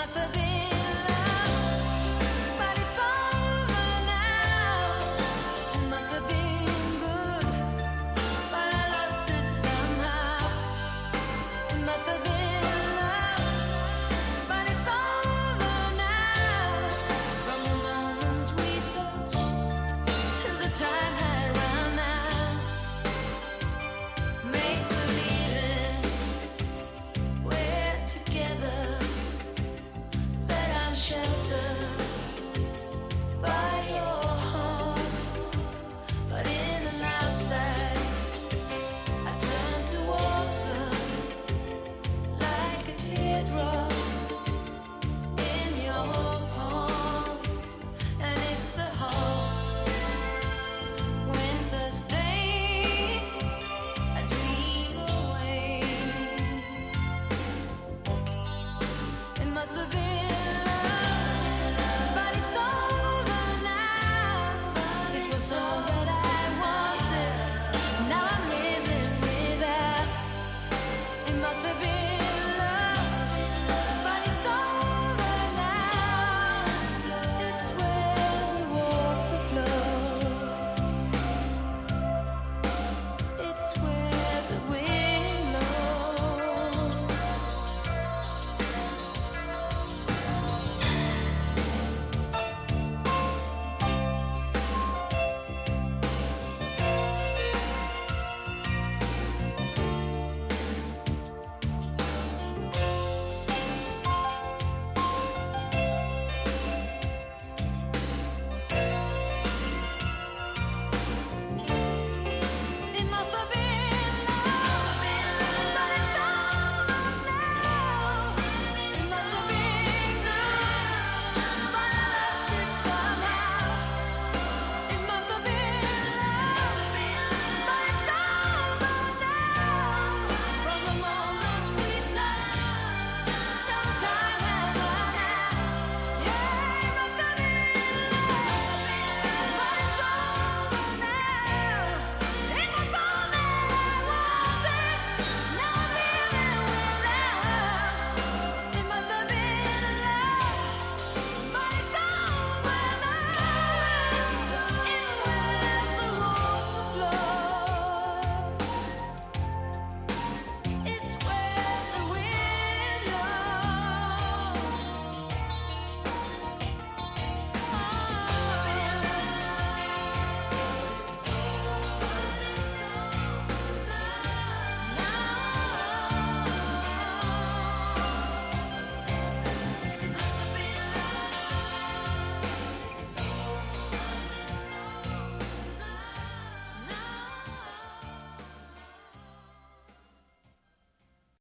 must have been to be